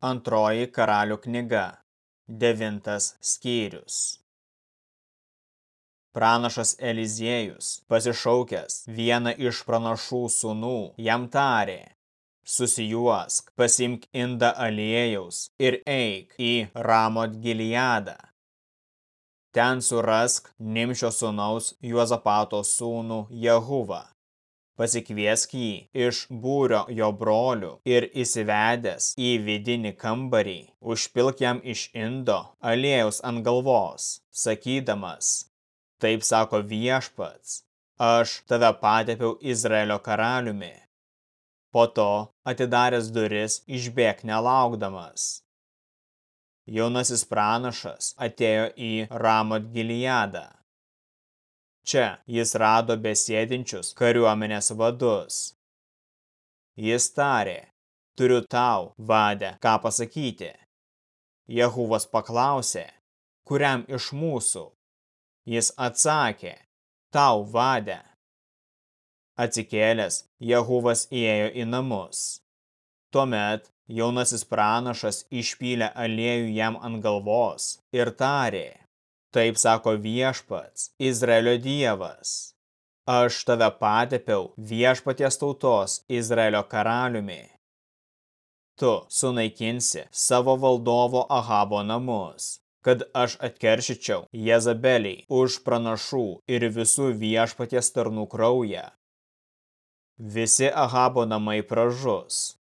Antroji karalių knyga, devintas skyrius. Pranašas Eliziejus, pasišaukęs vieną iš pranašų sūnų, jam tarė, susijuosk, pasimk indą aliejaus ir eik į Ramot Giliadą. Ten surask Nimšio sūnaus Juozapato sūnų Jehuvą pasikviesk jį iš būrio jo brolių ir įsivedęs į vidinį kambarį, užpilk jam iš indo aliejaus ant galvos, sakydamas, taip sako viešpats, aš tave patepiau Izraelio karaliumi. Po to, atidaręs duris, išbėg nelaukdamas. Jaunasis pranašas atėjo į Ramot Giliadą Čia jis rado besėdinčius kariuomenės vadus. Jis tarė, turiu tau, vadė, ką pasakyti. Jehuvas paklausė, kuriam iš mūsų? Jis atsakė, tau, vadė. Atsikėlęs, Jehuvas įėjo į namus. Tuomet jaunasis pranašas išpylė aliejų jam ant galvos ir tarė, Taip sako viešpats, Izraelio dievas. Aš tave patepiau viešpaties tautos Izraelio karaliumi. Tu sunaikinsi savo valdovo Ahabo namus, kad aš atkeršyčiau Jezabelį už pranašų ir visų viešpaties tarnų kraują. Visi Ahabo namai pražus.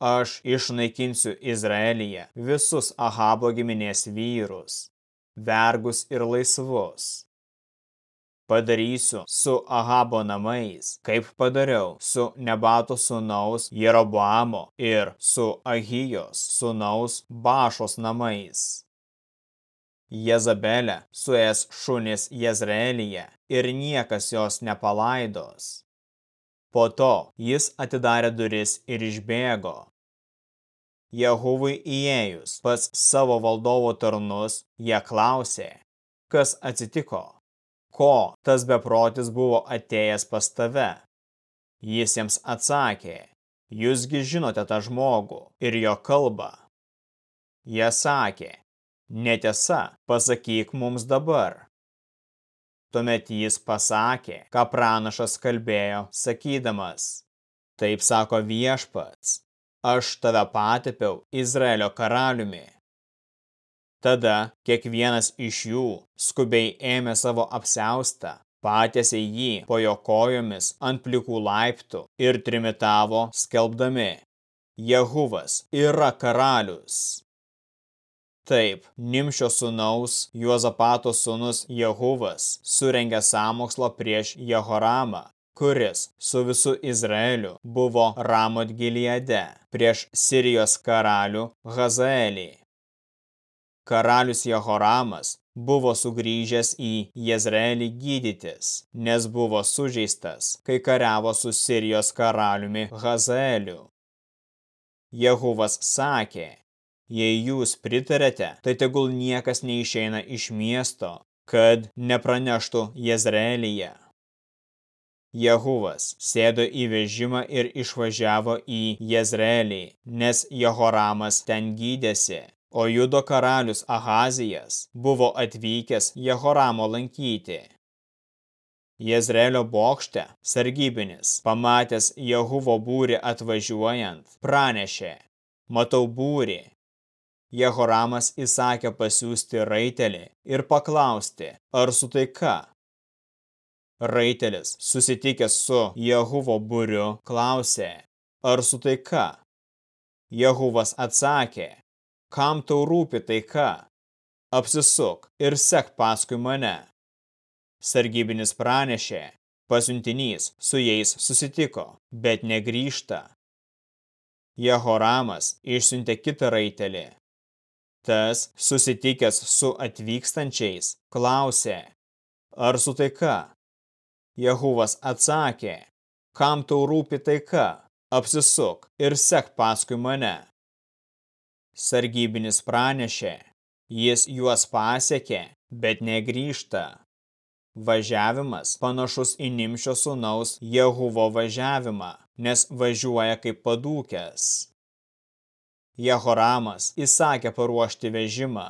Aš išnaikinsiu Izraelyje visus Ahabo giminės vyrus vergus ir laisvus. Padarysiu su Ahabo namais, kaip padariau su Nebato sūnaus Jeroboamo ir su Ahijos sūnaus Bašos namais. Jezabelė suės šunis Jezreelyje ir niekas jos nepalaidos. Po to jis atidarė duris ir išbėgo. Jehuvui įėjus pas savo valdovo tarnus, jie klausė, kas atsitiko, ko tas beprotis buvo atėjęs pas tave. Jis jiems atsakė, jūsgi žinote tą žmogų ir jo kalbą. Jie sakė, netiesa, pasakyk mums dabar. Tuomet jis pasakė, ką pranašas kalbėjo, sakydamas, taip sako viešpats, aš tave patepiau Izraelio karaliumi. Tada kiekvienas iš jų skubiai ėmė savo apsiaustą, patėsi jį po jo kojomis ant plikų laiptų ir trimitavo skelbdami, Jehuvas yra karalius. Taip, Nimšio sūnaus Juozapato sūnus Jehuvas surengė sąmokslo prieš Jehoramą, kuris su visu Izraeliu buvo Ramot Gileade prieš Sirijos karalių Hazaelį. Karalius Jehoramas buvo sugrįžęs į Jezreelį gydytis, nes buvo sužeistas, kai kariavo su Sirijos karaliumi Hazaeliu. Jehuvas sakė, jei jūs pritarėte, tai tegul niekas neišeina iš miesto, kad nepraneštų Jezreelyje. Jehuvas sėdo į vežimą ir išvažiavo į Jezreelį, nes Jehoramas ten gydėsi, o Judo karalius Ahazijas buvo atvykęs Jehoramo lankyti. Jezreelio bokšte sargybinis, pamatęs Jehuvo būrį atvažiuojant, pranešė, matau būrį. Jehoramas įsakė pasiūsti raitelį ir paklausti, ar su taika. Raitelis, susitikęs su Jehuvo būriu, klausė, ar su taika? Jehuvas atsakė, kam tau rūpi taika? Apsisuk ir sek paskui mane. Sargybinis pranešė, pasiuntinys su jais susitiko, bet negrįžta. Jehoramas išsiuntė kitą raitelį. Tas, susitikęs su atvykstančiais, klausė, ar su taika? Jehuvas atsakė, kam tau rūpi taika, apsisuk ir sek paskui mane. Sargybinis pranešė, jis juos pasiekė, bet negrįžta. Važiavimas panašus į Nimšio sūnaus Jehuvo važiavimą, nes važiuoja kaip padūkęs. Jehoramas įsakė paruošti vežimą.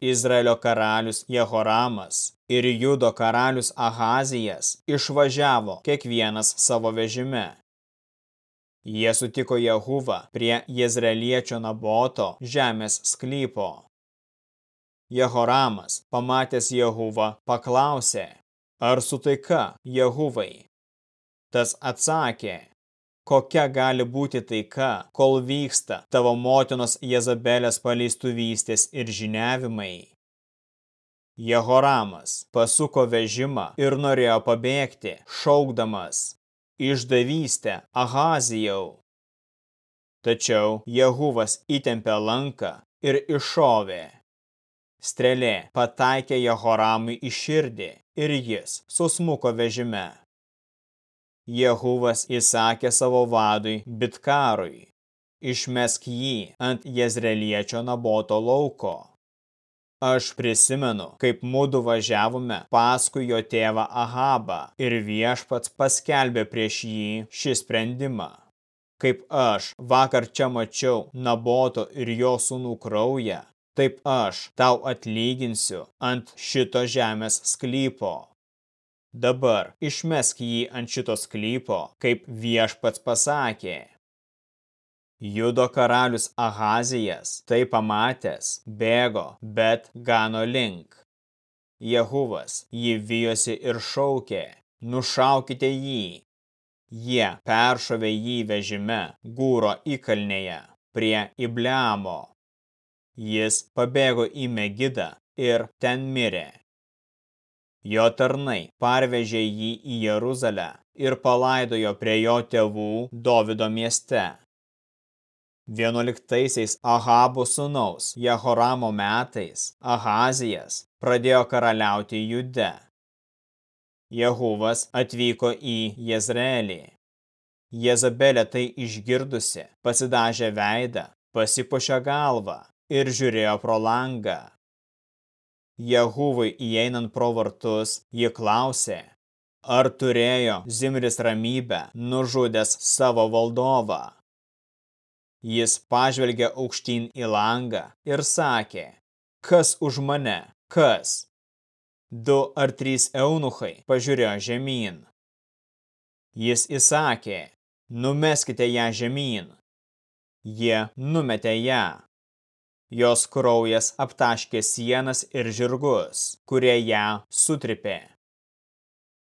Izraelio karalius Jehoramas ir Judo karalius Ahazijas išvažiavo kiekvienas savo vežime. Jie sutiko Jehuvą prie Jezreeliečio Naboto žemės sklypo. Jehoramas, pamatęs Jehuvą, paklausė, ar su taika Jehuvai? Tas atsakė, kokia gali būti taika, kol vyksta tavo motinos Jezabelės paleistuvystės ir žiniavimai. Jehoramas pasuko vežimą ir norėjo pabėgti, šaukdamas, išdavystę Ahazijau. Tačiau Jehuvas įtempė lanką ir iššovė. Strėlė pataikė Jehoramui į širdį ir jis susmuko vežime. Jehuvas įsakė savo vadui Bitkarui, išmesk jį ant Jezreliečio Naboto lauko. Aš prisimenu, kaip mudu važiavome paskui jo tėvą Ahabą ir viešpats paskelbė prieš jį šį sprendimą. Kaip aš vakar čia mačiau Naboto ir jo sūnų kraują, taip aš tau atlyginsiu ant šito žemės sklypo. Dabar išmesk jį ant šito sklypo, kaip viešpats pasakė. Judo karalius Ahazijas tai pamatęs, bėgo, bet gano link. Jehuvas jį vijosi ir šaukė, nušaukite jį. Jie peršovė jį vežime gūro įkalnėje prie Ibleamo. Jis pabėgo į Megidą ir ten mirė. Jo tarnai parvežė jį į Jeruzalę ir palaidojo prie jo tėvų Dovido mieste. Vienuoliktaisiais Ahabo sūnaus Jehoramo metais Ahazijas pradėjo karaliauti Jude. Jehuvas atvyko į Jezreelį. Jezabelė tai išgirdusi, pasidažė veidą, pasipuošė galvą ir žiūrėjo pro langą. Jehuvai įeinant pro vartus, ji klausė, ar turėjo Zimris ramybę, nužudęs savo valdovą. Jis pažvelgė aukštyn į langą ir sakė, kas už mane, kas? Du ar trys eunuchai pažiūrėjo žemyn. Jis įsakė, numeskite ją žemyn. Jie numetė ją. Jos kraujas aptaškė sienas ir žirgus, kurie ją sutripė.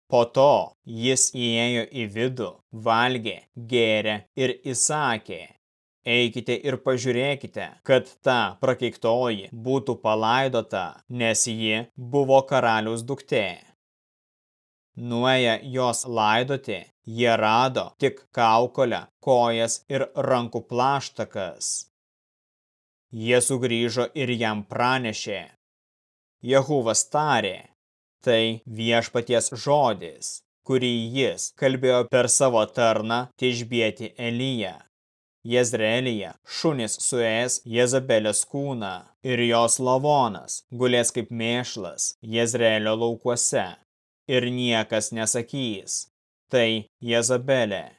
Po to jis įėjo į vidų, valgė, gėrė ir įsakė, eikite ir pažiūrėkite, kad ta prakeiktoji būtų palaidota, nes ji buvo karaliaus duktė. Nuėję jos laidoti, jie rado tik kaukolę, kojas ir rankų plaštakas. Jie sugrįžo ir jam pranešė. Jehuvas tarė, tai viešpaties žodis, kurį jis kalbėjo per savo tarną Tižbieti Eliją. Jezreelyje šunis suės Jezabelės kūną ir jos lavonas gulės kaip mėšlas Jezreelio laukuose ir niekas nesakys, tai Jezabelė.